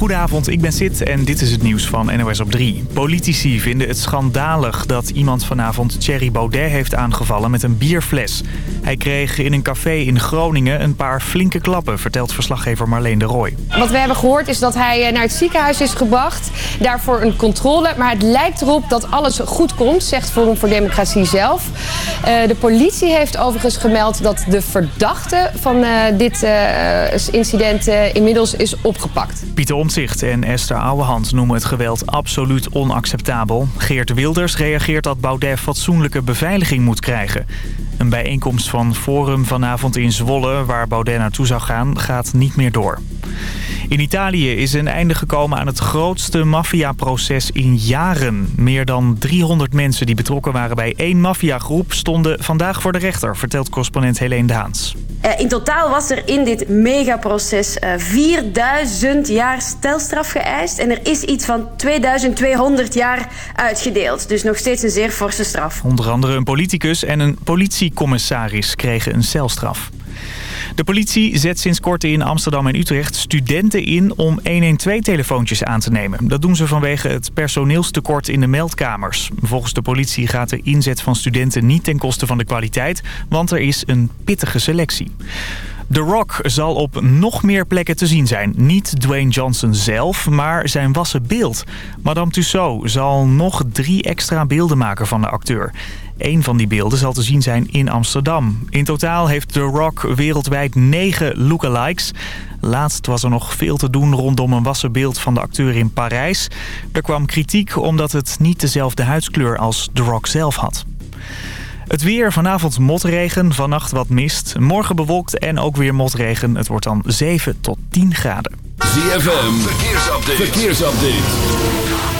Goedenavond, ik ben Sid en dit is het nieuws van NOS op 3. Politici vinden het schandalig dat iemand vanavond Thierry Baudet heeft aangevallen met een bierfles. Hij kreeg in een café in Groningen een paar flinke klappen, vertelt verslaggever Marleen de Rooij. Wat we hebben gehoord is dat hij eh, naar het ziekenhuis is gebracht. Daarvoor een controle, maar het lijkt erop dat alles goed komt, zegt Forum voor Democratie zelf. Uh, de politie heeft overigens gemeld dat de verdachte van uh, dit incident inmiddels is opgepakt. Pieter En Esther Ouwehand noemen het geweld absoluut onacceptabel. Geert Wilders reageert dat Baudet fatsoenlijke beveiliging moet krijgen. Een bijeenkomst van Forum vanavond in Zwolle, waar Baudet naartoe zou gaan, gaat niet meer door. In Italië is een einde gekomen aan het grootste maffiaproces in jaren. Meer dan 300 mensen die betrokken waren bij één maffiagroep stonden vandaag voor de rechter, vertelt correspondent Helene Daans. Uh, in totaal was er in dit megaproces uh, 4000 jaar stelstraf geëist. En er is iets van 2200 jaar uitgedeeld. Dus nog steeds een zeer forse straf. Onder andere een politicus en een politiecommissaris kregen een celstraf. De politie zet sinds kort in Amsterdam en Utrecht studenten in om 112-telefoontjes aan te nemen. Dat doen ze vanwege het personeelstekort in de meldkamers. Volgens de politie gaat de inzet van studenten niet ten koste van de kwaliteit, want er is een pittige selectie. The Rock zal op nog meer plekken te zien zijn. Niet Dwayne Johnson zelf, maar zijn wassen beeld. Madame Tussaud zal nog drie extra beelden maken van de acteur. Eén van die beelden zal te zien zijn in Amsterdam. In totaal heeft The Rock wereldwijd negen lookalikes. Laatst was er nog veel te doen rondom een wassen beeld van de acteur in Parijs. Er kwam kritiek omdat het niet dezelfde huidskleur als The Rock zelf had. Het weer, vanavond motregen, vannacht wat mist. Morgen bewolkt en ook weer motregen. Het wordt dan 7 tot 10 graden. ZFM, verkeersupdate. verkeersupdate.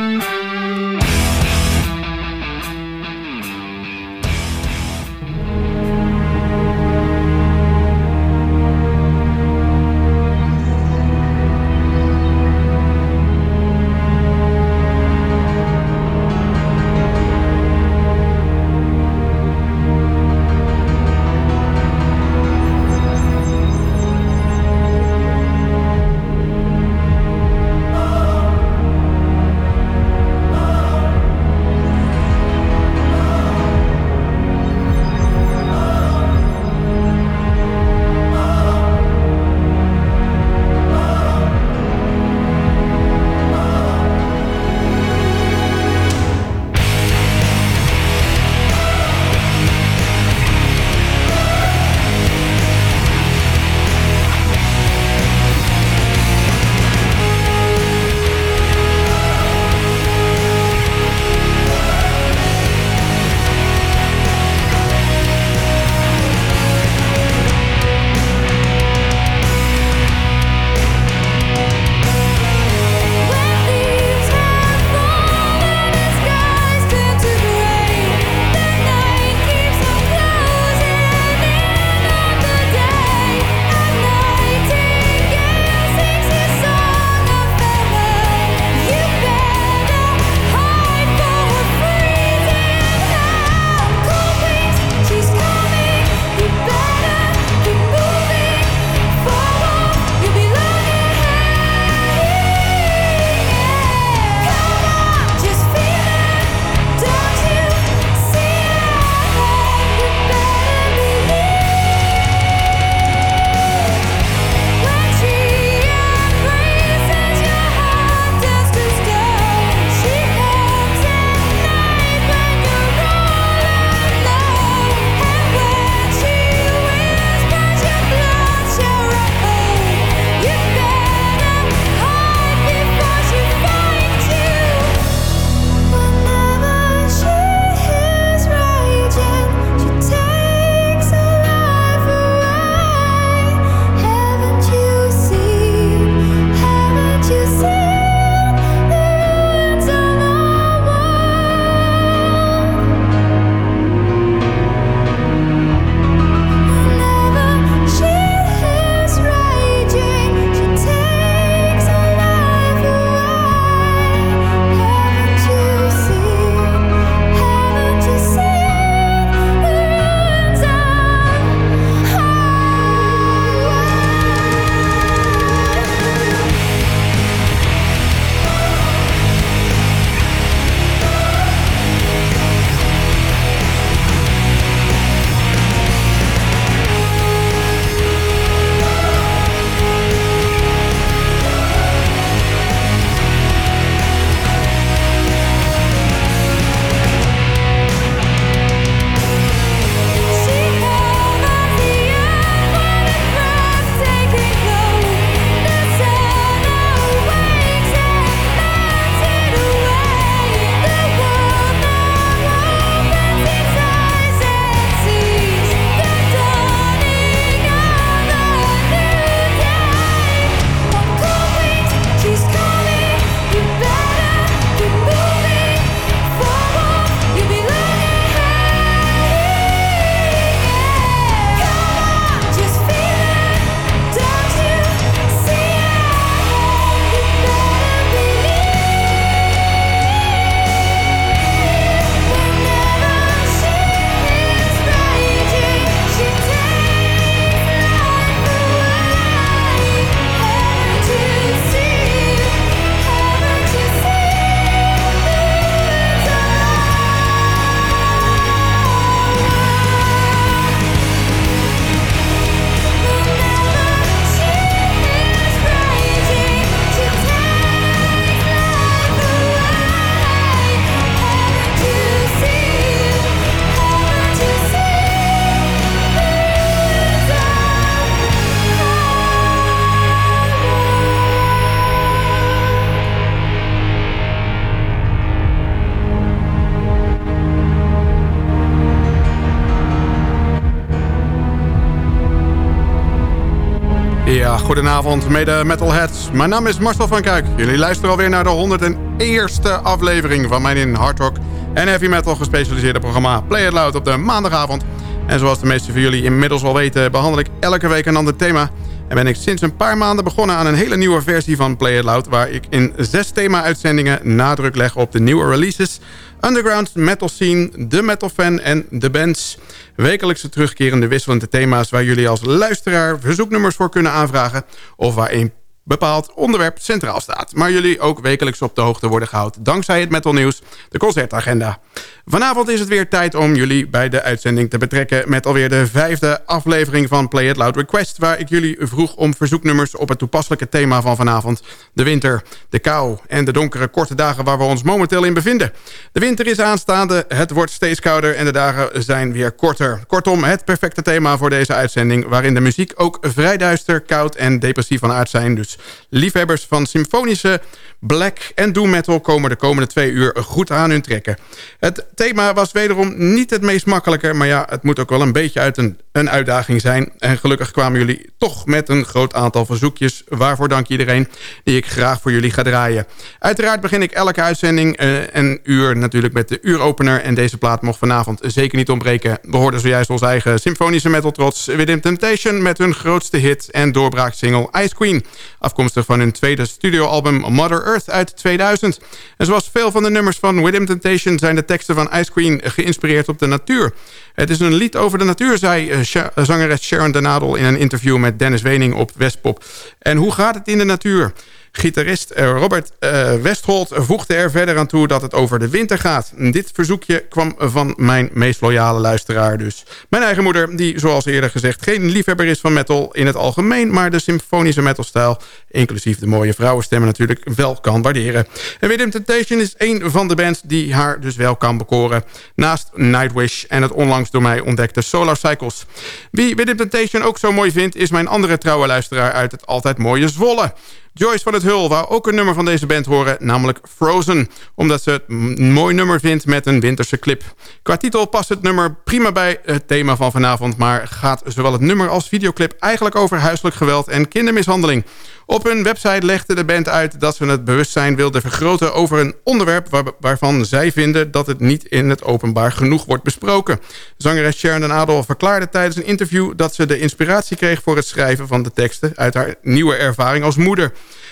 Goedenavond mede metalheads. Mijn naam is Marcel van Kuik. Jullie luisteren alweer naar de 101ste aflevering van mijn in hard rock en heavy metal gespecialiseerde programma Play It Loud op de maandagavond. En zoals de meeste van jullie inmiddels wel weten behandel ik elke week een ander thema. En ben ik sinds een paar maanden begonnen aan een hele nieuwe versie van Play It Loud... waar ik in zes thema-uitzendingen nadruk leg op de nieuwe releases... underground metal scene, de metal fan en de bands. Wekelijkse terugkerende wisselende thema's... waar jullie als luisteraar verzoeknummers voor kunnen aanvragen... of waar een bepaald onderwerp centraal staat. Maar jullie ook wekelijks op de hoogte worden gehouden... dankzij het Metal Nieuws, de concertagenda. Vanavond is het weer tijd om jullie bij de uitzending te betrekken... met alweer de vijfde aflevering van Play It Loud Request... waar ik jullie vroeg om verzoeknummers op het toepasselijke thema van vanavond. De winter, de kou en de donkere korte dagen waar we ons momenteel in bevinden. De winter is aanstaande, het wordt steeds kouder en de dagen zijn weer korter. Kortom, het perfecte thema voor deze uitzending... waarin de muziek ook vrij duister, koud en depressief van aard zijn... Dus liefhebbers van symfonische black en doom metal... komen de komende twee uur goed aan hun trekken. Het thema was wederom niet het meest makkelijke... maar ja, het moet ook wel een beetje uit een, een uitdaging zijn. En gelukkig kwamen jullie toch met een groot aantal verzoekjes. Waarvoor dank iedereen die ik graag voor jullie ga draaien. Uiteraard begin ik elke uitzending uh, een uur natuurlijk met de uuropener... en deze plaat mocht vanavond zeker niet ontbreken. We hoorden zojuist ons eigen symfonische metal trots... Within Temptation met hun grootste hit en doorbraaksingle Ice Queen... Afkomstig van hun tweede studioalbum Mother Earth uit 2000. En zoals veel van de nummers van With Temptation... zijn de teksten van Ice Queen geïnspireerd op de natuur. Het is een lied over de natuur, zei eh, zangeres Sharon Denadel... in een interview met Dennis Wening op Westpop. En hoe gaat het in de natuur? Gitarist eh, Robert uh, Westholt voegde er verder aan toe dat het over de winter gaat. Dit verzoekje kwam van mijn meest loyale luisteraar dus. Mijn eigen moeder, die zoals eerder gezegd geen liefhebber is van metal in het algemeen... maar de symfonische metalstijl, inclusief de mooie vrouwenstemmen natuurlijk, wel kan waarderen. En Rhythm Temptation is een van de bands die haar dus wel kan bekoren. Naast Nightwish en het onlangs door mij ontdekte Solar Cycles. Wie Rhythm Temptation ook zo mooi vindt... is mijn andere trouwe luisteraar uit het altijd mooie Zwolle. Joyce van het Hul wou ook een nummer van deze band horen, namelijk Frozen. Omdat ze het een mooi nummer vindt met een winterse clip. Qua titel past het nummer prima bij het thema van vanavond... maar gaat zowel het nummer als videoclip eigenlijk over huiselijk geweld en kindermishandeling. Op hun website legde de band uit dat ze het bewustzijn wilden vergroten... over een onderwerp waarvan zij vinden dat het niet in het openbaar genoeg wordt besproken. Zangeres Sharon Adel verklaarde tijdens een interview... dat ze de inspiratie kreeg voor het schrijven van de teksten... uit haar nieuwe ervaring als moeder.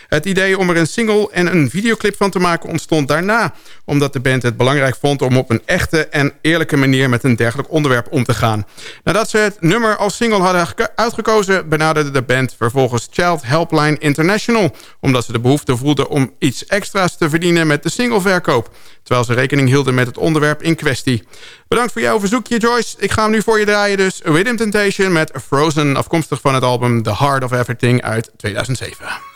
Het idee om er een single en een videoclip van te maken ontstond daarna... omdat de band het belangrijk vond om op een echte en eerlijke manier... met een dergelijk onderwerp om te gaan. Nadat ze het nummer als single hadden uitgekozen... benaderde de band vervolgens Child Helpline International... omdat ze de behoefte voelden om iets extra's te verdienen met de singleverkoop... terwijl ze rekening hielden met het onderwerp in kwestie. Bedankt voor jouw verzoekje, Joyce. Ik ga hem nu voor je draaien dus. Rhythm Temptation met Frozen, afkomstig van het album The Heart of Everything uit 2007.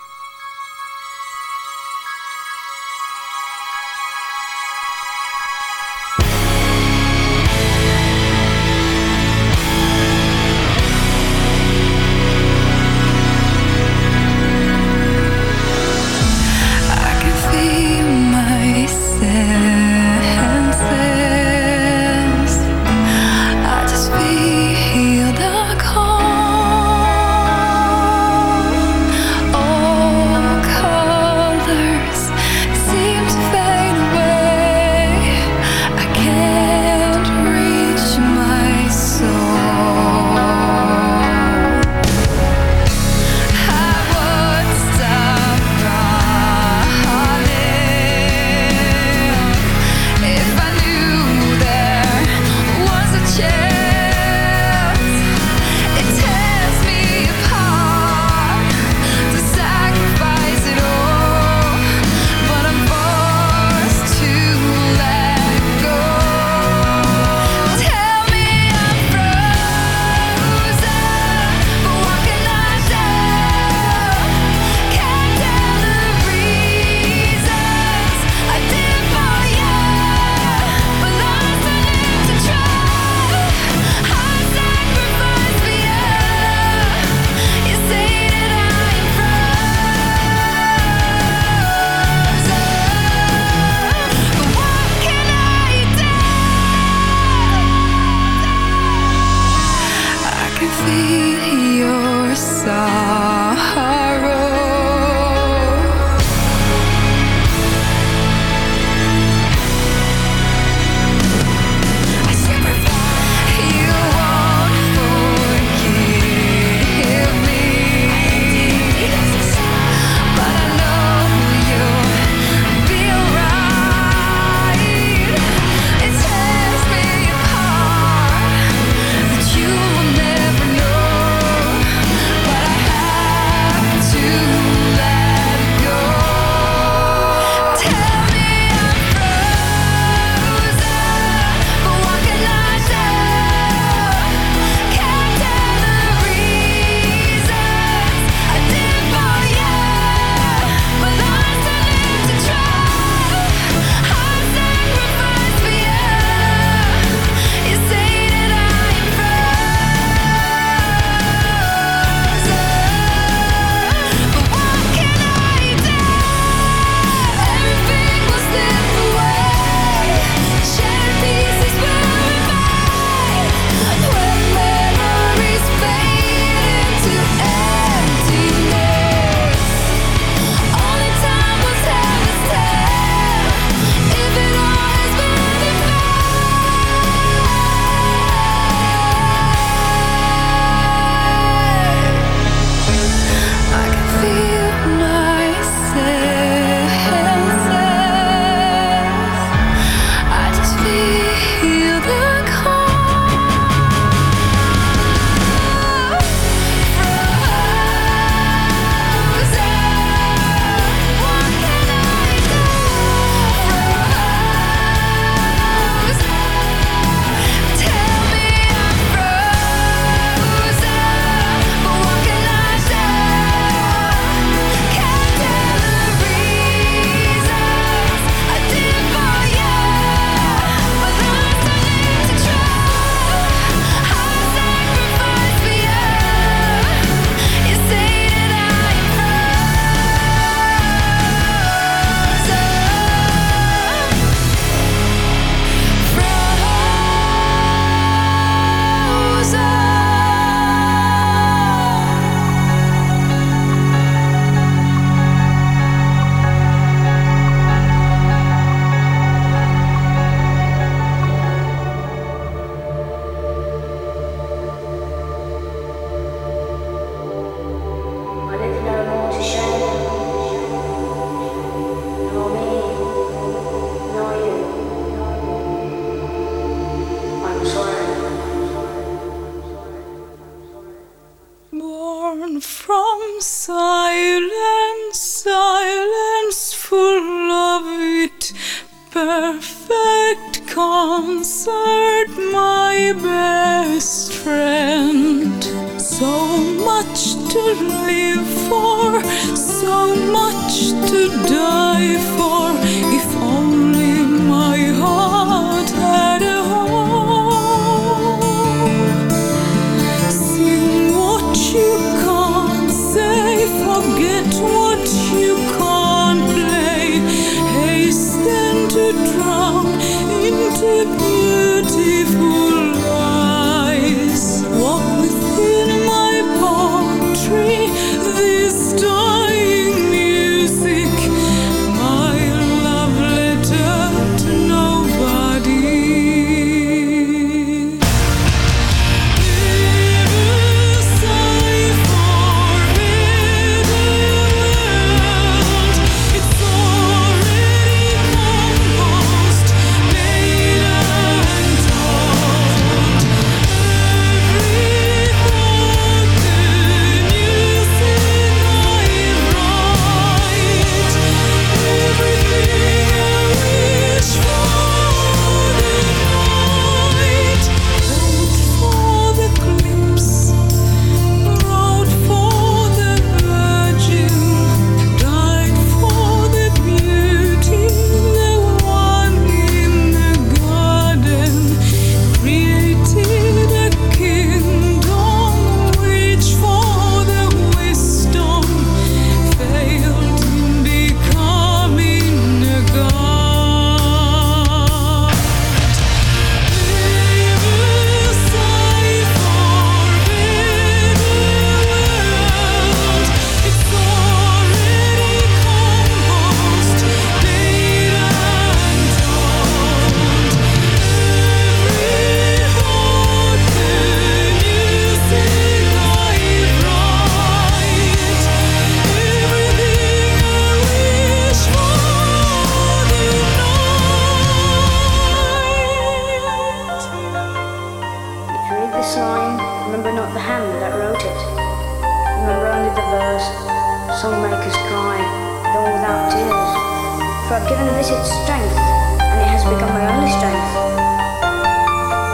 given this its strength, and it has become my only strength.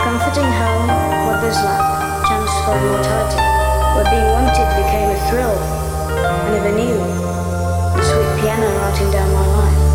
Comforting home, mother's lap, Chance for immortality, where being wanted became a thrill. I never knew the sweet piano writing down my life.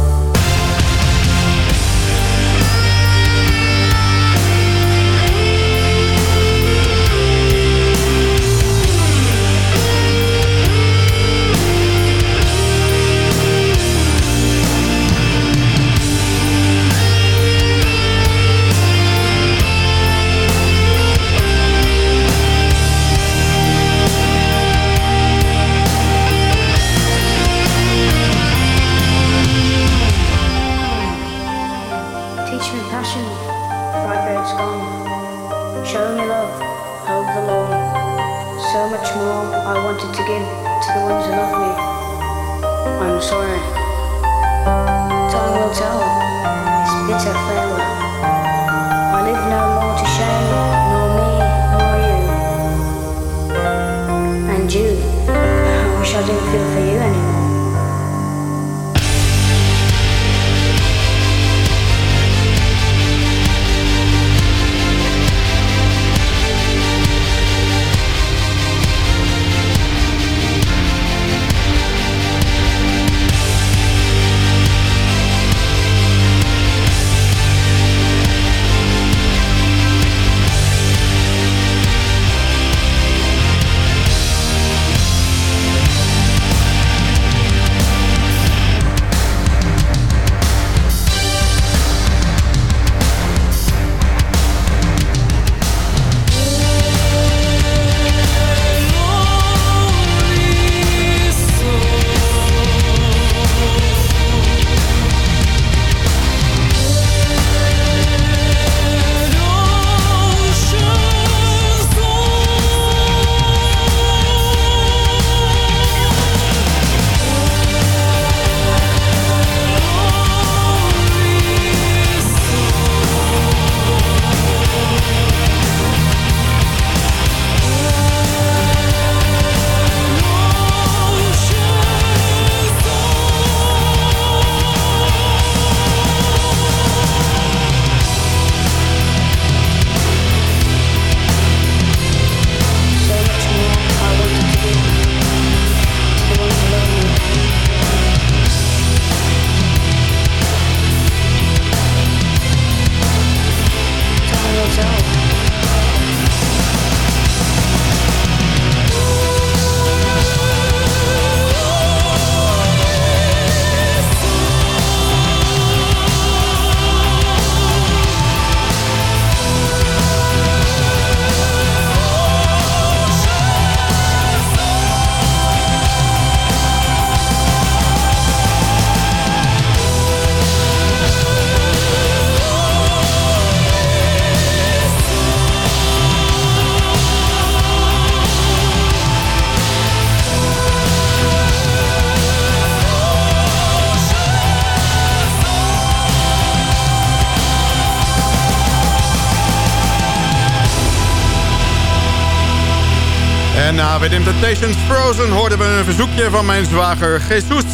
En na The Temptations Frozen hoorden we een verzoekje van mijn zwager Jesus...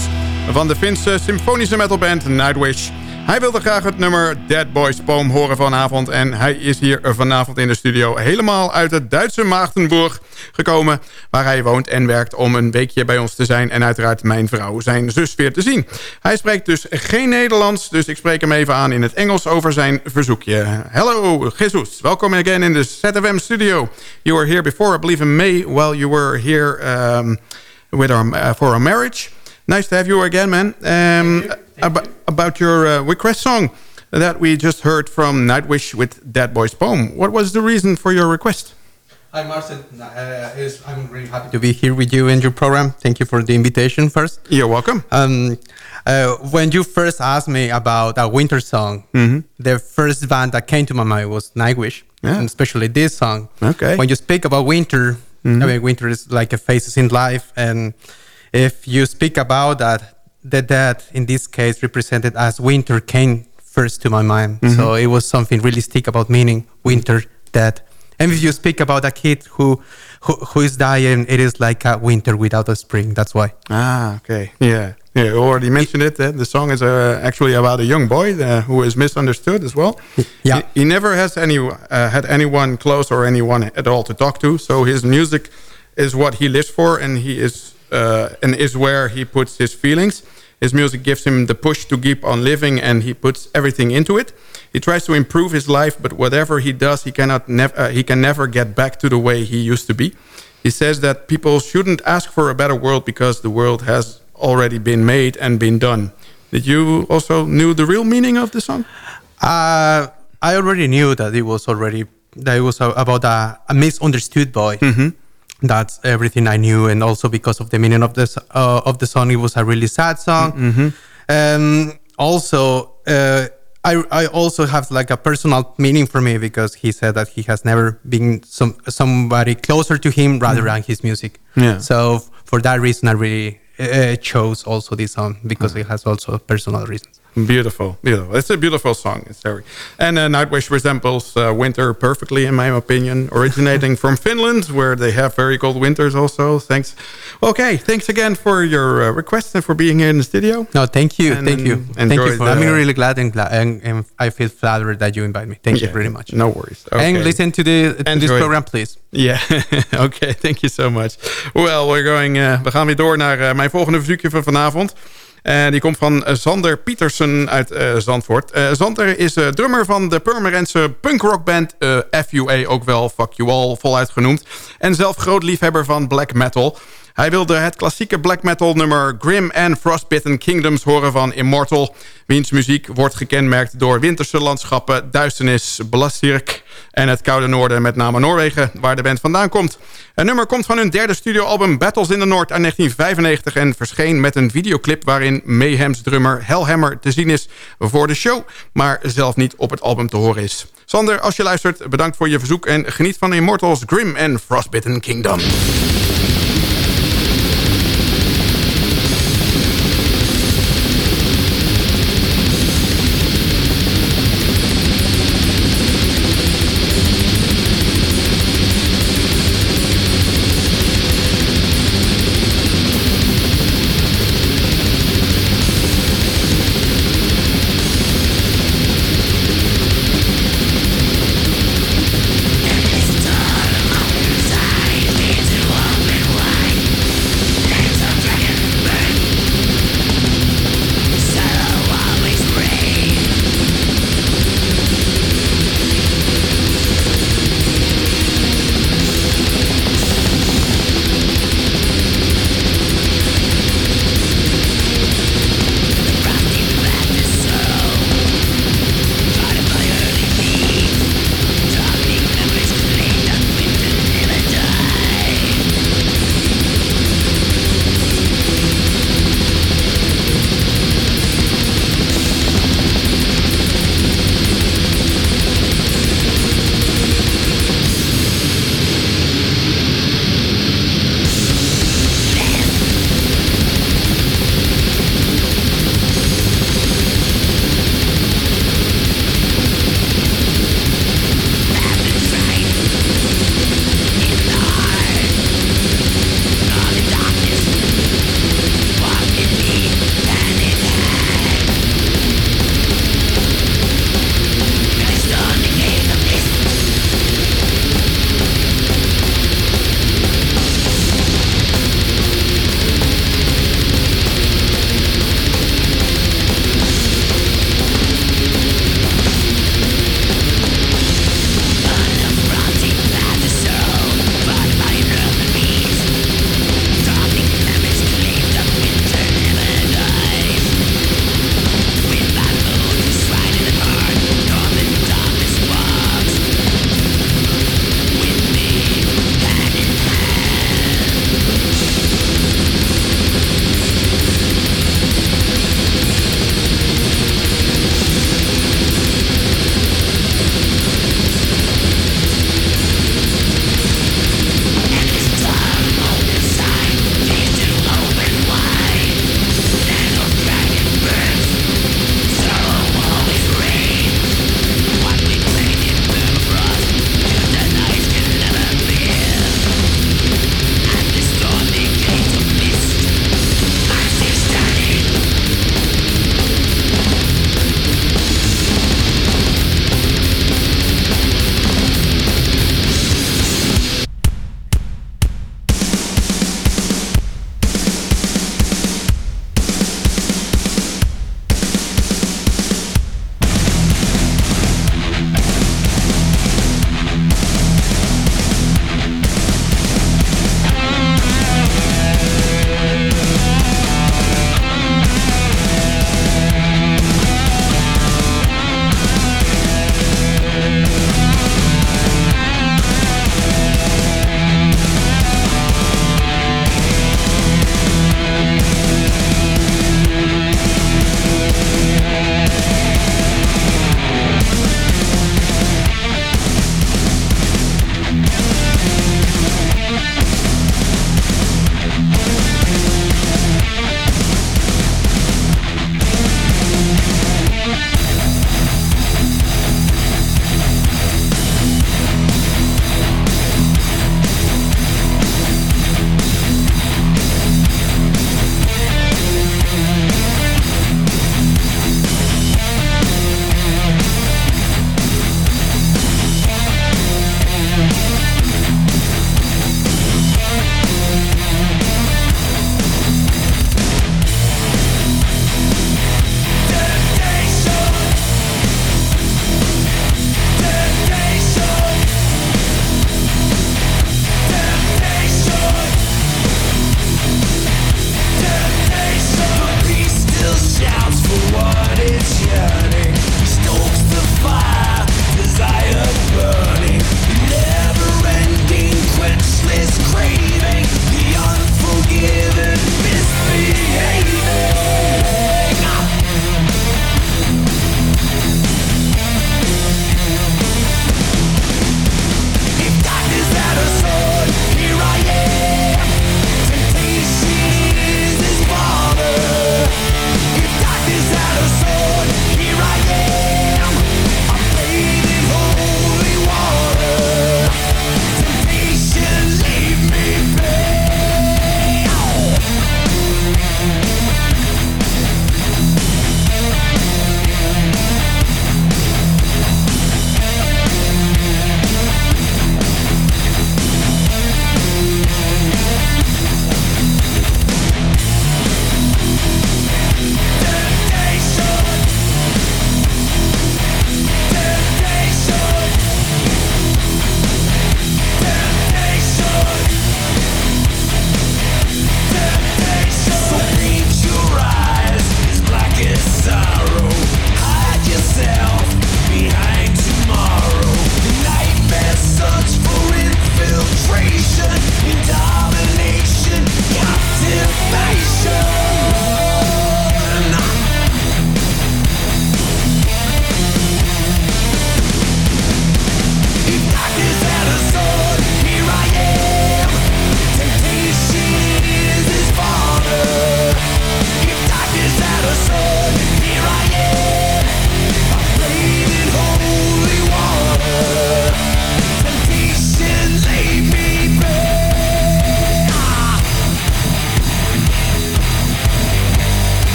van de Finse symfonische metalband Nightwish. Hij wilde graag het nummer Dead Boys Poem horen vanavond... en hij is hier vanavond in de studio helemaal uit het Duitse Maagdenburg gekomen... waar hij woont en werkt om een weekje bij ons te zijn... en uiteraard mijn vrouw, zijn zus, weer te zien. Hij spreekt dus geen Nederlands, dus ik spreek hem even aan in het Engels over zijn verzoekje. Hello, Jesus. Welcome again in the ZFM studio. You were here before, I believe in May, while you were here um, with our, uh, for our marriage. Nice to have you again, man. Um, ab about your uh, request song that we just heard from Nightwish with Dead Boys Poem. What was the reason for your request? Hi, Marcel. Uh, I'm really happy to be here with you in your program. Thank you for the invitation first. You're welcome. Um, uh, when you first asked me about a winter song, the first band that came to my mind was Nightwish, Yeah. and especially this song. Okay. When you speak about winter, I mean, winter is like a phases in life, and if you speak about that, the dead in this case represented as winter came first to my mind. So it was something really stick about meaning winter dead. And if you speak about a kid who, who who is dying, it is like a winter without a spring. That's why. Ah, okay. Yeah. Yeah, you already mentioned it. The song is uh, actually about a young boy uh, who is misunderstood as well. Yeah. He, he never has any uh, had anyone close or anyone at all to talk to. So his music is what he lives for, and he is and is where he puts his feelings. His music gives him the push to keep on living, and he puts everything into it. He tries to improve his life, but whatever he does, he cannot uh, he can never get back to the way he used to be. He says that people shouldn't ask for a better world because the world has already been made and been done. Did you also knew the real meaning of the song? Uh, I already knew that it was already that it was about a, a misunderstood boy. That's everything I knew, and also because of the meaning of this uh, of the song, it was a really sad song. Um, also, uh, I I also have like a personal meaning for me because he said that he has never been some somebody closer to him rather than his music. Yeah. So for that reason, I really uh, chose also this song because it has also a personal reasons. Beautiful, beautiful. It's a beautiful song. It's very and uh, Nightwish resembles uh, winter perfectly, in my opinion. Originating from Finland, where they have very cold winters. Also, thanks. Okay, thanks again for your uh, request and for being here in the studio. No, thank you, And, thank you, thank you. For, the- I'm really glad and, glad, and, and I feel flattered that you invite me. Thank you very much. No worries. And listen to the to this program, please. Yeah, okay. thank you so much. Well, we're going, uh, we gaan weer door naar uh, mijn volgende verzoekje van vanavond. Uh, die komt van Zander Pietersen uit uh, Zandvoort. Zander is uh, drummer van de Purmerendse punkrockband FUA, ook wel Fuck You All voluit genoemd. En zelf groot liefhebber van black metal. Hij wilde het klassieke black metal nummer Grim and Frostbitten Kingdoms horen van Immortal. Wiens muziek wordt gekenmerkt door winterse landschappen, duisternis, belastirk en het koude noorden, met name Noorwegen, waar de band vandaan komt. Het nummer komt van hun derde studioalbum Battles in the North uit 1995 en verscheen met een videoclip waarin Mayhem's drummer Hellhammer te zien is voor de show, maar zelf niet op het album te horen is. Sander, als je luistert, bedankt voor je verzoek en geniet van Immortals Grim and Frostbitten Kingdom.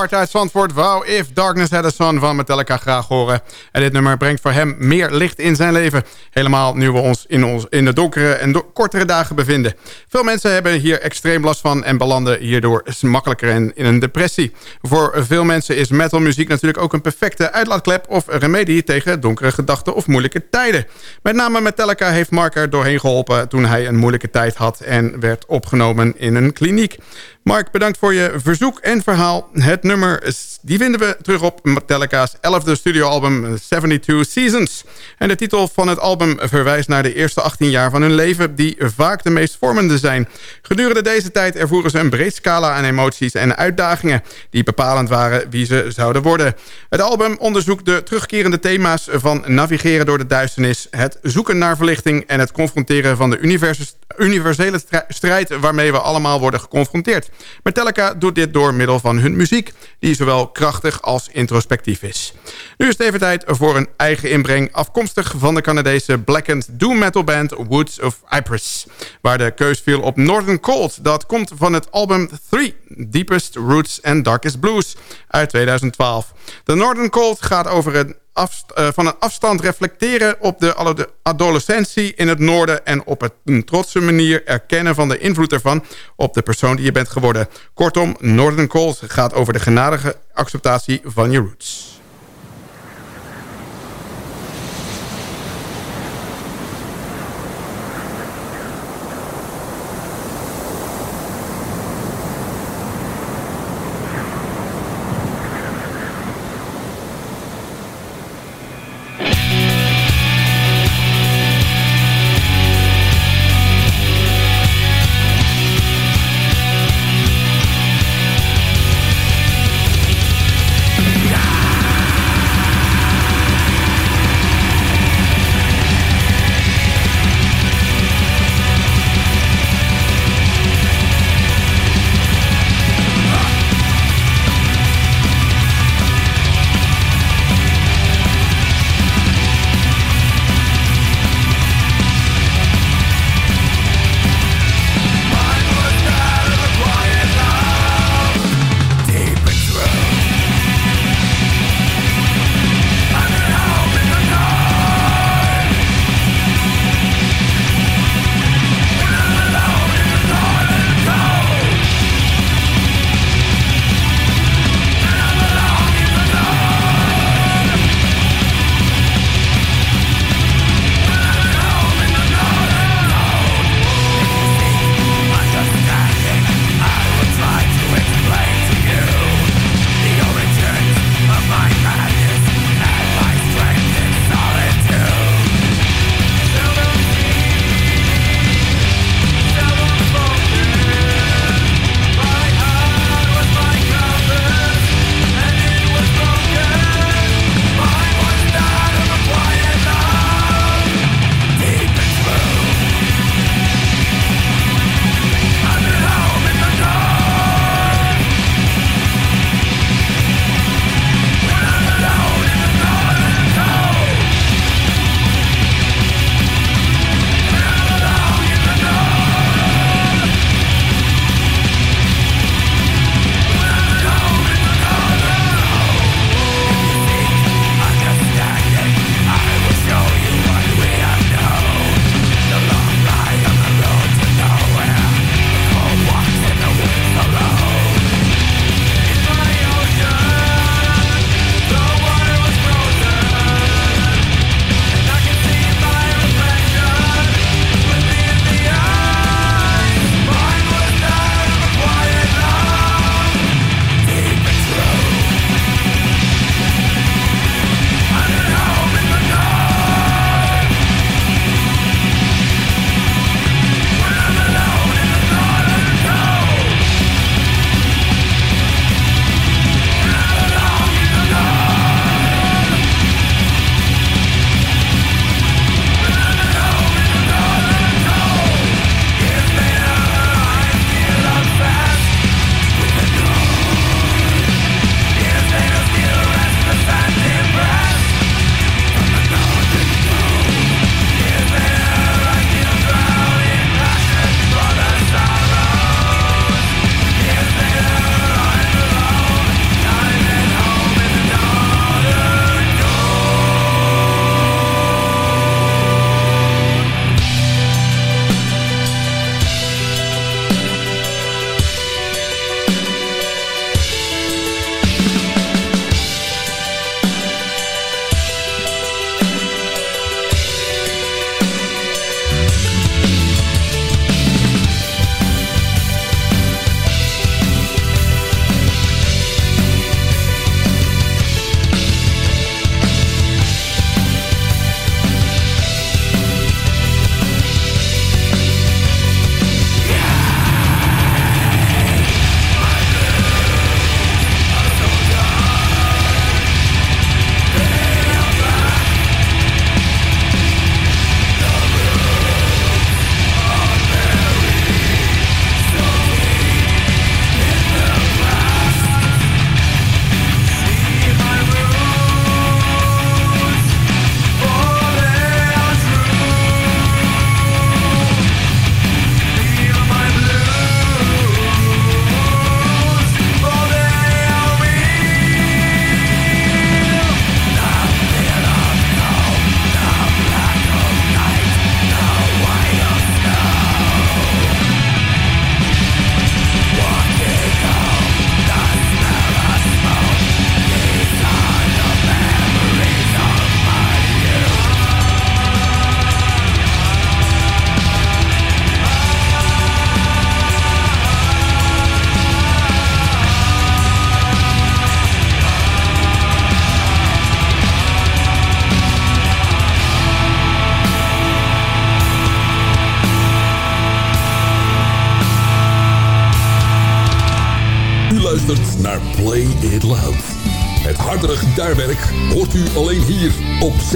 Zwart uit Zandvoort wou If Darkness Had A Sun van Metallica graag horen. En dit nummer brengt voor hem meer licht in zijn leven. Helemaal nu we ons in, ons, in de donkere en kortere dagen bevinden. Veel mensen hebben hier extreem last van en belanden hierdoor makkelijker in, in een depressie. Voor veel mensen is metalmuziek natuurlijk ook een perfecte uitlaatklep of remedie tegen donkere gedachten of moeilijke tijden. Met name Metallica heeft Mark er doorheen geholpen toen hij een moeilijke tijd had en werd opgenomen in een kliniek. Mark, bedankt voor je verzoek en verhaal. Het nummer die vinden we terug op Metallica's 11e studioalbum 72 Seasons. En de titel van het album verwijst naar de eerste 18 jaar van hun leven... die vaak de meest vormende zijn. Gedurende deze tijd ervoeren ze een breed scala aan emoties en uitdagingen... die bepalend waren wie ze zouden worden. Het album onderzoekt de terugkerende thema's van navigeren door de duisternis... het zoeken naar verlichting en het confronteren van de universe- universele stri- strijd... waarmee we allemaal worden geconfronteerd. Metallica doet dit door middel van hun muziek... die zowel krachtig als introspectief is. Nu is het even tijd voor een eigen inbreng... afkomstig van de Canadese blackened doom metal band Woods of Ypres... waar de keus viel op Northern Cold. Dat komt van het album 3, Deepest Roots and Darkest Blues uit 2012. De Northern Cold gaat over een van een afstand reflecteren op de ado- adolescentie in het noorden... en op een trotse manier erkennen van de invloed ervan... op de persoon die je bent geworden. Kortom, Northern Cold gaat over de genadige acceptatie van je roots.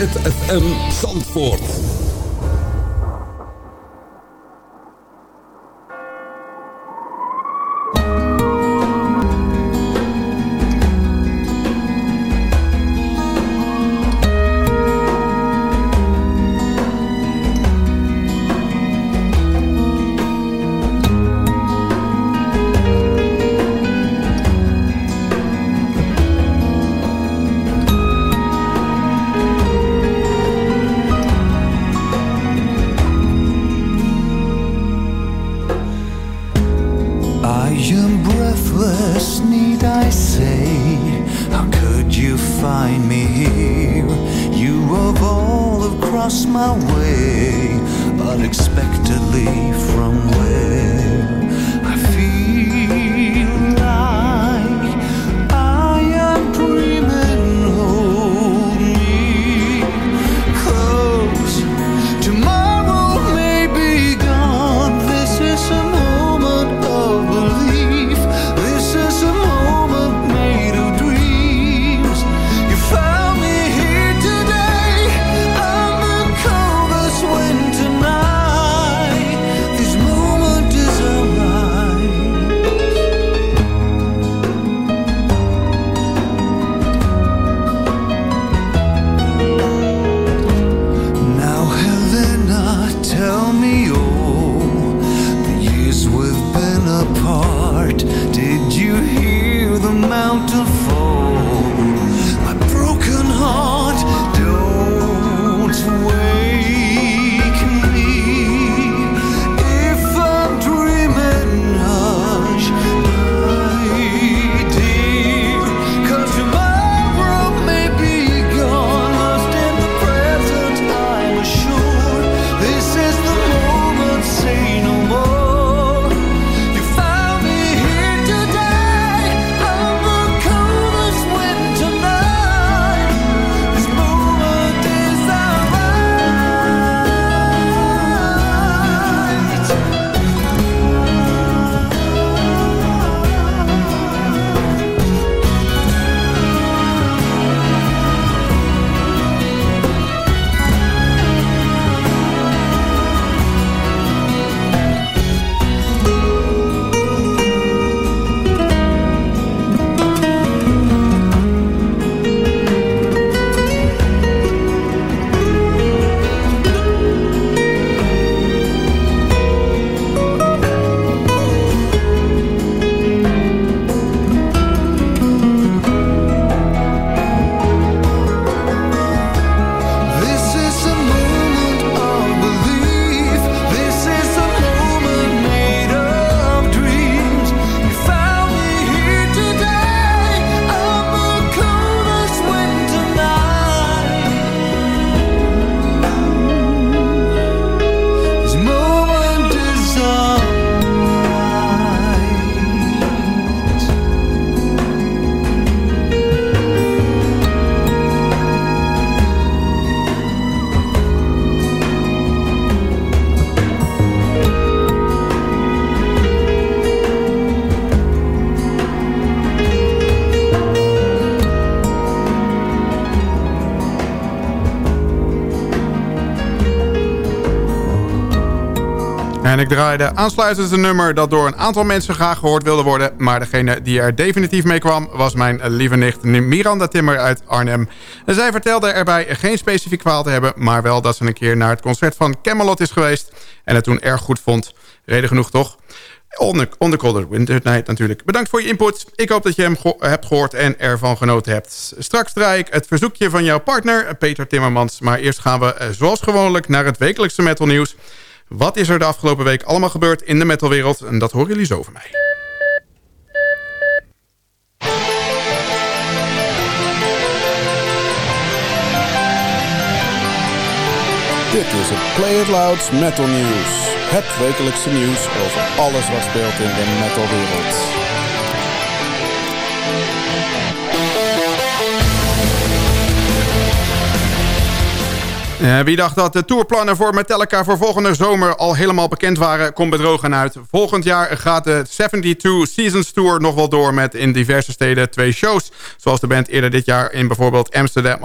ZFM Zandvoort. Ik draaide aansluitend een nummer dat door een aantal mensen graag gehoord wilde worden. Maar degene die er definitief mee kwam was mijn lieve nicht Miranda Timmer uit Arnhem. En zij vertelde erbij geen specifiek verhaal te hebben... maar wel dat ze een keer naar het concert van Camelot is geweest... en het toen erg goed vond. Reden genoeg toch? On the, Colder Winter Night natuurlijk. Bedankt voor je input. Ik hoop dat je hem hebt gehoord en ervan genoten hebt. Straks draai ik het verzoekje van jouw partner, Peter Timmermans. Maar eerst gaan we eh, zoals gewoonlijk naar het wekelijkse metalnieuws. Wat is er de afgelopen week allemaal gebeurd in de metalwereld? En dat horen jullie zo van mij. Dit is het Play It Loud Metal News. Het wekelijkse nieuws over alles wat speelt in de metalwereld. Eh, wie dacht dat de tourplannen voor Metallica voor volgende zomer al helemaal bekend waren, komt bedrogen uit. Volgend jaar gaat de 72 Seasons Tour nog wel door met in diverse steden twee shows. Zoals de band eerder dit jaar in bijvoorbeeld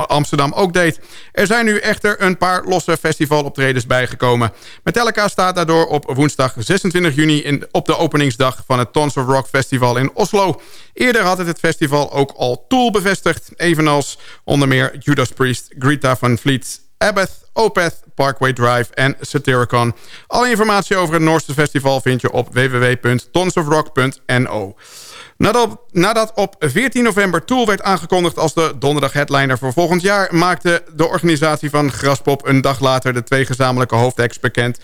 Amsterdam, ook deed. Er zijn nu echter een paar losse festivaloptredens bijgekomen. Metallica staat daardoor op woensdag 26 juni in, op de openingsdag van het Tons of Rock Festival in Oslo. Eerder had het het festival ook al Tool bevestigd, evenals onder meer Judas Priest, Greta van Vliet Abbott, Opeth, Parkway Drive en Satyricon. Alle informatie over het Noorse festival vind je op www.tonsofrock.no. Nadat, nadat op 14 november Tool werd aangekondigd als de donderdag headliner voor volgend jaar... maakte de organisatie van Graspop een dag later de twee gezamenlijke hoofdacts bekend...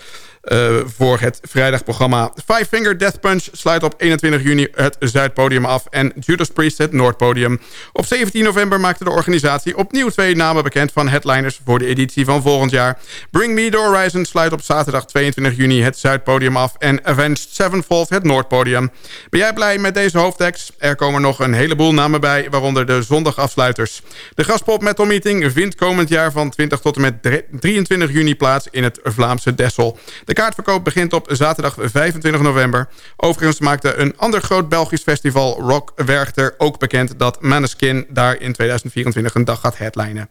Uh, voor het vrijdagprogramma. Five Finger Death Punch sluit op 21 juni het Zuidpodium af... en Judas Priest het Noordpodium. Op 17 november maakte de organisatie opnieuw twee namen bekend... van headliners voor de editie van volgend jaar. Bring Me The Horizon sluit op zaterdag 22 juni het Zuidpodium af... en Avenged Sevenfold het Noordpodium. Ben jij blij met deze hoofdacts? Er komen nog een heleboel namen bij, waaronder de zondagafsluiters. De Gaspop Metal Meeting vindt komend jaar van 20 tot en met 23 juni plaats... in het Vlaamse Dessel. De kaartverkoop begint op zaterdag 25 november. Overigens maakte een ander groot Belgisch festival, Rock Werchter, ook bekend dat Maneskin daar in 2024 een dag gaat headlinen.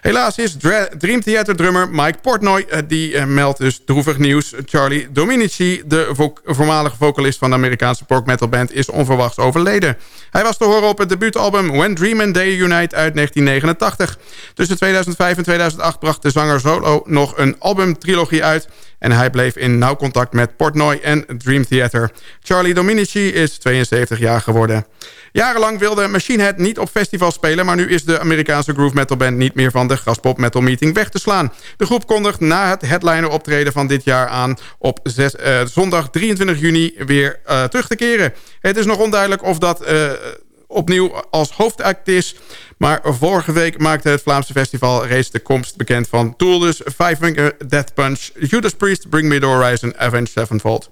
Helaas is Dream Theater drummer Mike Portnoy, die uh, meldt dus droevig nieuws. Charlie Dominici, de vo voormalige vocalist van de Amerikaanse pork metal band, is onverwachts overleden. Hij was te horen op het debuutalbum When Dream and Day Unite uit 1989. Tussen 2005 en 2008 bracht de zanger solo nog een albumtrilogie uit... En hij bleef in nauw contact met Portnoy en Dream Theater. Charlie Dominici is 72 jaar geworden. Jarenlang wilde Machine Head niet op festivals spelen... maar nu is de Amerikaanse groove metal band niet meer van de Graspop Metal Meeting weg te slaan. De groep kondigt na het headliner optreden van dit jaar aan... op uh, zondag 23 juni weer uh, terug te keren. Het is nog onduidelijk of dat... Uh, opnieuw als hoofdact is. Maar vorige week maakte het Vlaamse festival reeds de komst bekend van Tool dus, Five Finger Death Punch, Judas Priest, Bring Me The Horizon, Avenged Sevenfold.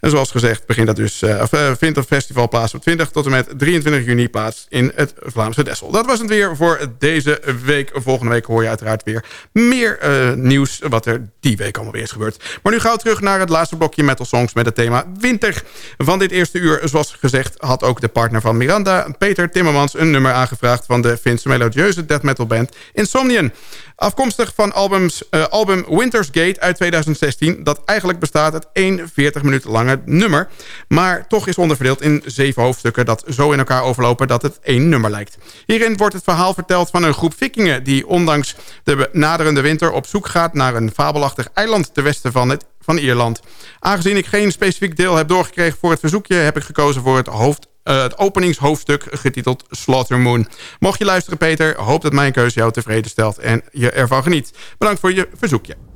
En zoals gezegd begint dat dus, uh, vindt het festival plaats op 20 tot en met 23 juni plaats in het Vlaamse Dessel. Dat was het weer voor deze week. Volgende week hoor je uiteraard weer meer uh, nieuws wat er die week allemaal weer is gebeurd. Maar nu gaan we terug naar het laatste blokje Metal Songs met het thema winter. Van dit eerste uur, zoals gezegd, had ook de partner van Miranda, Peter Timmermans, een nummer aangevraagd van de Finse melodieuze death metal band Insomnian. Afkomstig van albums, album Winter's Gate uit 2016... dat eigenlijk bestaat uit één 40 minuten lange nummer... maar toch is onderverdeeld in zeven hoofdstukken... dat zo in elkaar overlopen dat het één nummer lijkt. Hierin wordt het verhaal verteld van een groep vikingen... die ondanks de naderende winter op zoek gaat naar een fabelachtig eiland... ten westen van het van Ierland. Aangezien ik geen specifiek deel heb doorgekregen voor het verzoekje... heb ik gekozen voor het uh, het openingshoofdstuk getiteld Slaughter Moon. Mocht je luisteren, Peter, hoop dat mijn keuze jou tevreden stelt en je ervan geniet. Bedankt voor je verzoekje.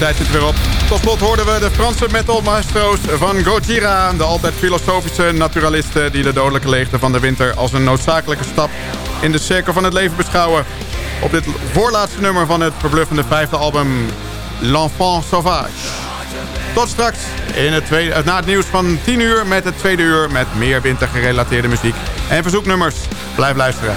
Tijd zit weer op. Tot slot hoorden we de Franse metal maestro's van Gojira. De altijd filosofische naturalisten die de dodelijke leegte van de winter... als een noodzakelijke stap in de cirkel van het leven beschouwen. Op dit voorlaatste nummer van het verbluffende vijfde album L'Enfant Sauvage. Tot straks in het tweede, na het nieuws van 10 uur met het tweede uur... met meer wintergerelateerde muziek en verzoeknummers. Blijf luisteren.